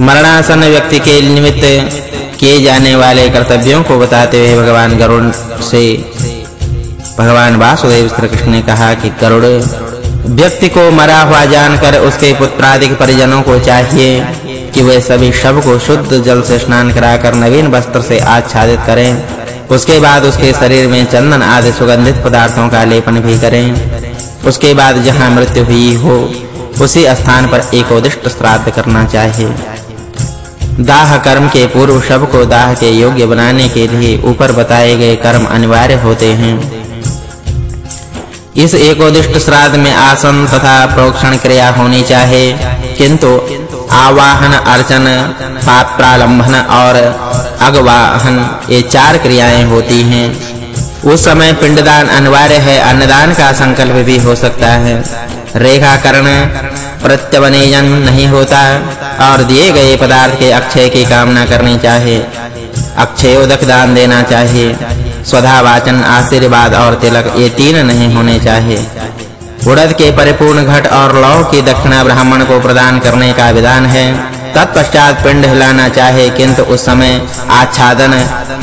मरणासन व्यक्ति के निमित्त किए जाने वाले कर्तव्यों को बताते हुए भगवान गरुड़ से भगवान वासुदेव श्री कृष्ण ने कहा कि गरुड़ व्यक्ति को मरा हुआ जानकर उसके पुत्रादि परिजनों को चाहिए कि वे सभी शव को शुद्ध जल से स्नान कराकर नवीन वस्त्र से आच्छादित करें। उसके बाद उसके शरीर में चंदन आदि सुगंधित पदार्थों का लेपन भी करें। उसके बाद जहाँ मृत्यु हुई हो, उसी स्थान पर एक उदिष्ट श्राद्ध करना चाहिए। दाह कर्म के पूर्व शव को दाह के योग्य बनाने के लिए ऊपर बताए गए कर्म अनिवार्य होते हैं। इस एकोदिष्ट श्राद्ध में आसन तथा प्रोक्षण क्रिया होनी चाहिए किंतु आवाहन, अर्चन, पाप प्रालंबन और अगवाहन ये चार क्रियाएँ होती हैं। उस समय पिंडदान अनिवार्य है, अन्नदान का संकल्प भी हो सकता है। रेखाकरण प्रत्यवनेयन नहीं होता। और दिए गए पदार्थ के अक्षय की कामना करनी चाहिए अक्षयोदक दान देना चाहिए स्वधा वाचन, आशीर्वाद और तिलक ये तीन नहीं होने चाहिए उड़द के परिपूर्ण घट और लौ की दक्षिणा ब्राह्मण को प्रदान करने का विधान है। तत्पश्चात पिंड हिलाना चाहिए किंतु उस समय आच्छादन,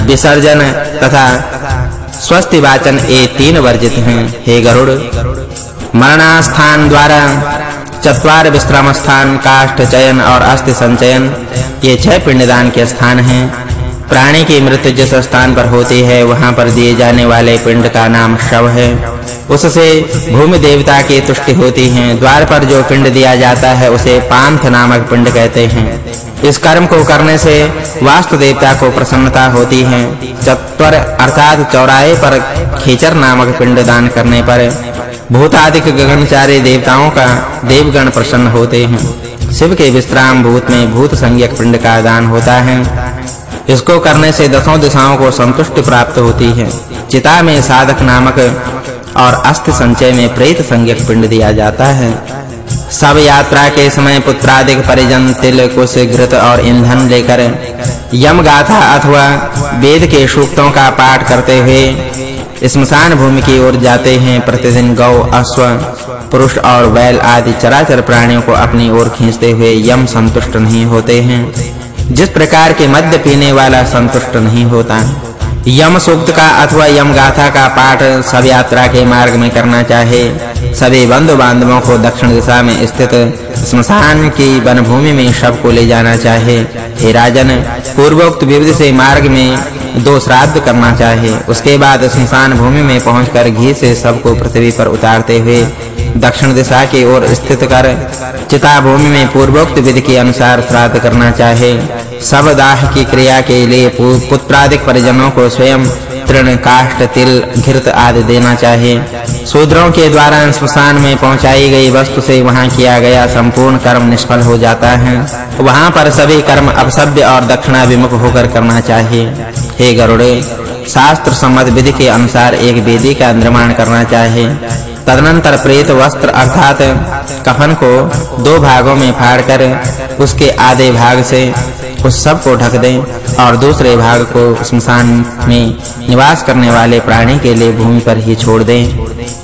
विसर्जन तथा स्वस्ति वाचन ये तीन वर्जित हैं। हे गरुड़, मरणास्थान द्वारा चतवार विश्राम स्थान काष्ठ चयन और अस्थि संचयन। ये छह पिंडदान के स्थान हैं। प्राणी की मृत्यु जिस स्थान पर होती है, वहाँ पर दिए जाने वाले पिंड का नाम शव है। उससे भूमि देवता की तुष्टि होती है। द्वार पर जो पिंड दिया जाता है, उसे पांथ नामक पिंड कहते हैं। इस कर्म को करने से वास्तु देवता को प्रसन्नता होती है। चत्वर अर्थात चौराहे पर खीचर नामक पिंड दान करने पर भूतादिक गगनचारी देवताओं का देवगण प्रसन्न होते हैं। शिव के विश्राम भूत में भूत संज्ञक पिंड का दान होता है। इसको करने से दसों दिशाओं को संतुष्टि प्राप्त होती है। चिता में साधक नामक और अस्थि संचय में प्रेत संज्ञक पिंड दिया जाता है। सब यात्रा के समय पुत्रादिक परिजन तिल, कुश, घृत और ईंधन लेकर यम गाथा अथवा वेद के सूक्तों का पाठ करते हुए स्मशान भूमि की ओर जाते हैं, प्रतिदिन गौ, अश्व, पुरुष और बैल आदि चराचर प्राणियों को अपनी ओर खींचते हुए यम संतुष्ट नहीं होते हैं। जिस प्रकार के मद्य पीने वाला संतुष्ट नहीं होता, यम सूक्त का अथवा यम गाथा का पाठ सब यात्रा के मार्ग में करना चाहे। सभी बंधु बांधवों को दक्षिण दिशा में स्थित स्मशान की वनभूमि में शव को ले जाना चाहे। हे राजन, पूर्वोक्त विविध से मार्ग में दो श्राद्ध करना चाहिए उसके बाद स्मशान भूमि में पहुंचकर घी से सबको पृथ्वी पर उतारते हुए दक्षिण दिशा की ओर स्थित कर चिता भूमि में पूर्वोक्त विधि के अनुसार श्राद्ध करना चाहिए सब दाह की क्रिया के लिए पुत्रादिक परिजनों को स्वयं तृण, काष्ठ, तिल, घृत आदि देना चाहिए शूद्रों के द्वारा स्मशान में पहुंचाई गई वस्तु से वहाँ किया गया संपूर्ण कर्म निष्फल हो जाता है। वहाँ पर सभी कर्म अपसभ्य और दक्षिणा विमुख होकर करना चाहिए। हे गरुड़े, शास्त्र सम्मत विधि के अनुसार एक वेदी का निर्माण करना चाहिए। तदनंतर प्रेत वस्त्र अर्थात कफन को दो भागों में फाड़कर उसके आधे भाग से उस सबको ढक दें और दूसरे भाग को स्मशान में निवास करने वाले प्राणी के लिए भूमि पर ही छोड़ दें।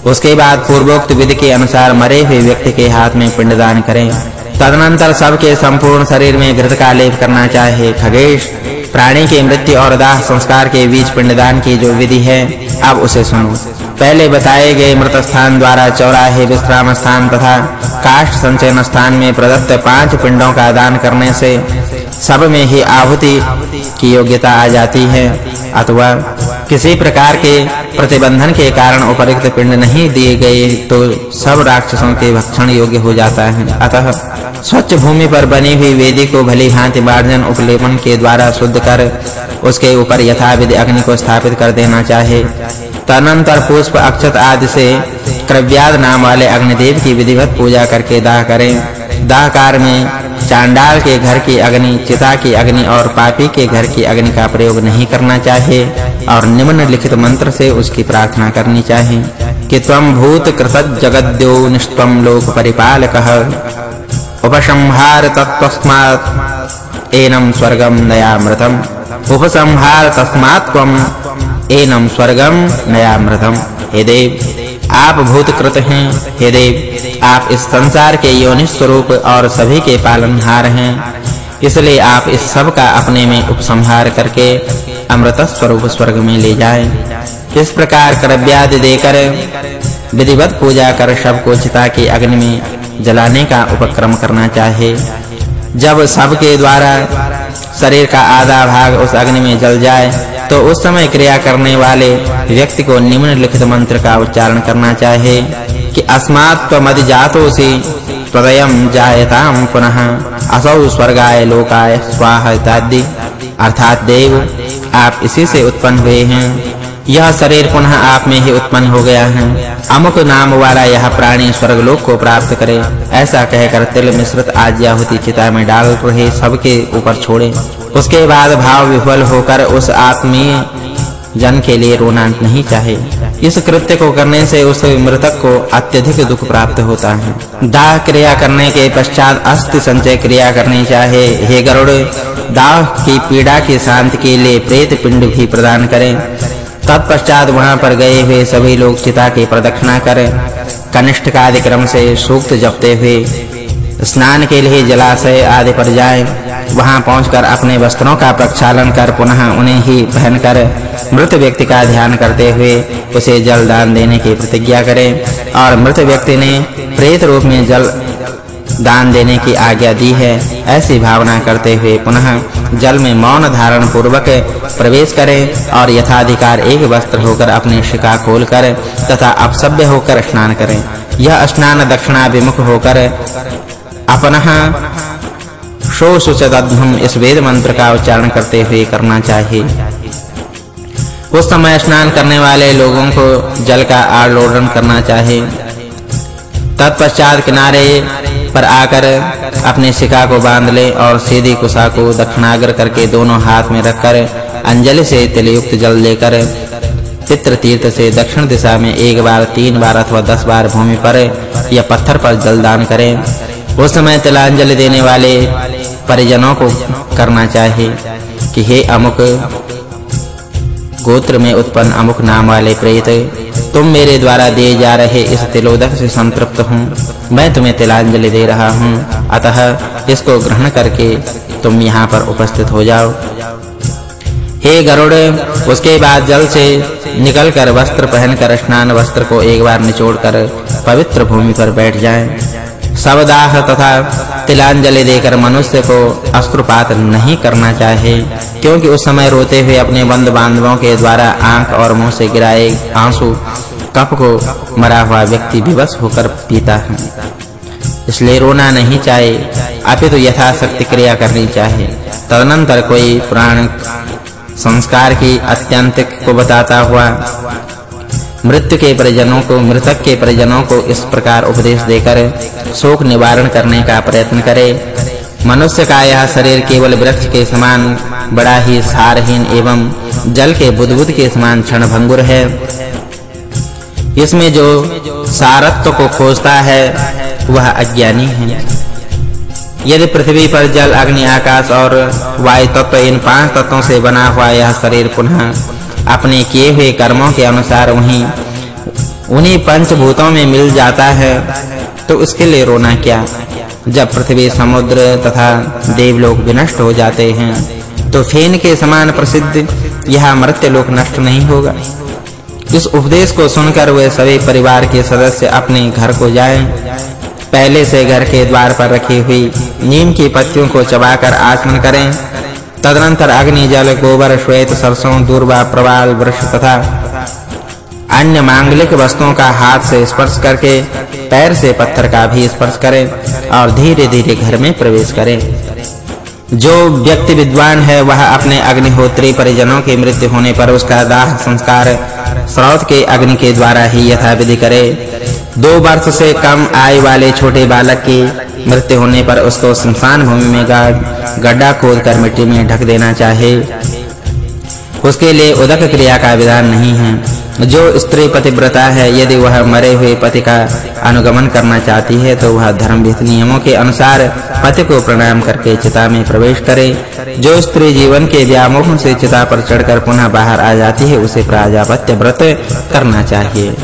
उसके बाद पूर्वोक्त विधि के अनुसार मरे हुए व्यक्ति के हाथ में पिंडदान करें। तदनंतर सबके संपूर्ण शरीर में घृत का लेप करना चाहिए खगेश, प्राणी के मृत्यु और दाह संस्कार के बीच पिंडदान की जो विधि है, अब उसे सुनो। पहले बताए गए मृत स्थान द्वारा चौराहे विश्राम स्थान तथा काष्ठ संचयन स्थान में प्रदत्त पाँच पिंडों का दान करने से सब में ही आहुति की योग्यता आ जाती है। अथवा किसी प्रकार के प्रतिबंधन के कारण उपरिक्त पिंड नहीं दिए गए तो सब राक्षसों के भक्षण योग्य हो जाता है। अतः स्वच्छ भूमि पर बनी हुई वेदी को भली भांति मार्जन उपलेपन के द्वारा शुद्ध कर उसके ऊपर यथाविधि अग्नि को स्थापित कर देना चाहिए तदनंतर पुष्प, अक्षत आदि से क्रव्याद नाम वाले अग्निदेव की विधिवत पूजा करके दाह करें। दाहकार में चांडाल के घर की अग्नि, चिता की अग्नि और पापी के घर की अग्नि का प्रयोग नहीं करना चाहिए और निम्नलिखित मंत्र से उसकी प्रार्थना करनी चाहिए कि त्वं भूत कृत जगद्यो निष्त्वं लोक परिपालकः उपसंहार तत्त्वस्मात् एनं स्वर्गं नयामृतम् उपसंहार तस्मात् त्वं एनं स्वर्गं नयामृतम् हे देव आप भूतकृत हैं, हे देव, आप इस संसार के योनि स्वरूप और सभी के पालनहार हैं। इसलिए आप इस सब का अपने में उपसंहार करके अमृत स्वरूप स्वर्ग में ले जाएँ। इस प्रकार कर्व्यादि देकर, विधिवत पूजा कर शव को चिता की अग्नि में जलाने का उपक्रम करना चाहिए जब सबके द्वारा शरीर का आधा भाग उस अग्नि में जल जाए तो उस समय क्रिया करने वाले व्यक्ति को निम्नलिखित मंत्र का उच्चारण करना चाहिए कि अस्मात् त्वमदि जातोसि त्वदयं जायताम पुनः असौ स्वर्गाय लोकाय स्वाहा इत्यादि। अर्थात देव, आप इसी से उत्पन्न हुए हैं। यह शरीर पुनः आप में ही उत्पन्न हो गया है। अमुक नाम वाला यह प्राणी स्वर्गलोक को प्राप्त करे। ऐसा कहकर तिल मिश्रित आज्ञाहुति चिता में डाल रहे सबके ऊपर छोड़े। उसके बाद भाव विफल होकर उस आत्मीय जन के लिए रोना नहीं चाहे। इस कृत्य को करने से उस मृतक को अत्यधिक दुख प्राप्त होता है। दाह क्रिया करने के पश्चात अस्थि संचय क्रिया करनी चाहे। हे गरुड़, दाह की पीड़ा के शांति के लिए प्रेत पिंड भी प्रदान करें। तत्पश्चात वहाँ पर गए हुए सभी लोग चिता की प्रदक्षिणा कर। कनिष्ठ आदि क्रम से सूक्त जपते हुए स्नान के लिए जलाशय आदि पर जाएँ। वहाँ पहुंचकर अपने वस्त्रों का प्रक्षालन कर पुनः उन्हें ही पहनकर मृत व्यक्ति का ध्यान करते हुए उसे जल दान देने की प्रतिज्ञा करें। और मृत व्यक्ति ने प्रेत रूप में जल दान देने की आज्ञा दी है। ऐसी भावना करते हुए पुनः जल में मौन धारण पूर्वक प्रवेश करें और यथाधिकार एक वस्त्र होकर अपने शिका खोलकर तथा अपसभ्य होकर स्नान करें। यह स्नान दक्षिणाभिमुख होकर अपनः शोषुचदध्वम इस वेद मंत्र का उच्चारण करते हुए करना चाहिए। उस समय स्नान करने वाले लोगों को जल का आलोड़न करना चाहिए। तत्पश्चात किनारे पर आकर अपने शिखा को बाँध ले और सीधी कुशा को दक्षिणाग्र करके दोनों हाथ में रखकर अंजलि से तिलयुक्त जल लेकर पितृ तीर्थ से दक्षिण दिशा में एक बार, तीन बार अथवा दस बार भूमि पर या पत्थर पर जल दान करें। उस समय तिलांजलि देने वाले परिजनों को करना चाहिए कि हे अमुक गोत्र में उत्पन्न अमुक नाम वाले प्रेत, तुम मेरे द्वारा दिए जा रहे इस तिलोदक से संतृप्त हूँ। मैं तुम्हें तिलांजलि दे रहा हूँ। अतः इसको ग्रहण करके तुम यहाँ पर उपस्थित हो जाओ। हे गरुड़, उसके बाद जल से निकलकर वस्त्र पहनकर स्नान वस्त्र को एक बार निचोड़कर पवित्र भूमि पर बैठ जाएँ। शवदाह तथा तिलांजलि देकर मनुष्य को अश्रुपात नहीं करना चाहिए क्योंकि उस समय रोते हुए अपने बंद बांधवों के द्वारा आँख और मुँह से गिराए आँसू कप को मरा हुआ व्यक्ति विवश होकर पीता है। इसलिए रोना नहीं चाहिए अपितु तो यथाशक्ति क्रिया करनी चाहिए तदनंतर कोई पुराण संस्कार की अत्यंतिक को बताता हुआ मृत्यु के परिजनों को, मृतक के परिजनों को इस प्रकार उपदेश देकर शोक निवारण करने का प्रयत्न करे। मनुष्य का यह शरीर केवल वृक्ष के समान बड़ा ही सारहीन एवं जल के बुदबुद के समान क्षणभंगुर है। इसमें जो सारत्व को खोजता है, वह अज्ञानी है। यदि पृथ्वी पर जल, अग्नि, आकाश और वायु तत्व इन पाँच तत्वों से बना हुआ यह शरीर पुनः अपने किए हुए कर्मों के अनुसार वहीं उन्हीं पंचभूतों में मिल जाता है तो उसके लिए रोना क्या? जब पृथ्वी, समुद्र तथा देवलोक विनष्ट हो जाते हैं तो फेन के समान प्रसिद्ध यह मर्त्य लोक नष्ट नहीं होगा। इस उपदेश को सुनकर वे सभी परिवार के सदस्य अपने घर को जाएँ। पहले से घर के द्वार पर रखी हुई नीम की पत्तियों को चबाकर आचमन करें। तदनंतर अग्नि जल गोबर, श्वेत, सरसों, दूर्वा, प्रवाल, वृक्ष तथा अन्य मांगलिक वस्तुओं का हाथ से स्पर्श करके, पैर से पत्थर का भी स्पर्श करें और धीरे-धीरे घर में प्रवेश करें। जो व्यक्ति विद्वान है, वह अपने अग्निहोत्री परिजनों की मृत्यु होने पर उसका दाह संस्कार स्रोत के अग्नि के द्वारा ही यथाविधि करे। दो वर्ष से कम आयु वाले छोटे बालक की मृत्यु होने पर उसको स्मशान भूमि में गड्ढा खोदकर मिट्टी में ढक देना चाहिए उसके लिए उदक क्रिया का विधान नहीं है। जो स्त्री पतिव्रता है, यदि वह मरे हुए पति का अनुगमन करना चाहती है तो वह धर्मविध नियमों के अनुसार पति को प्रणाम करके चिता में प्रवेश करे। जो स्त्री जीवन के व्यामोह से चिता पर चढ़कर पुनः बाहर आ जाती है, उसे प्राजापत्य व्रत करना चाहिए।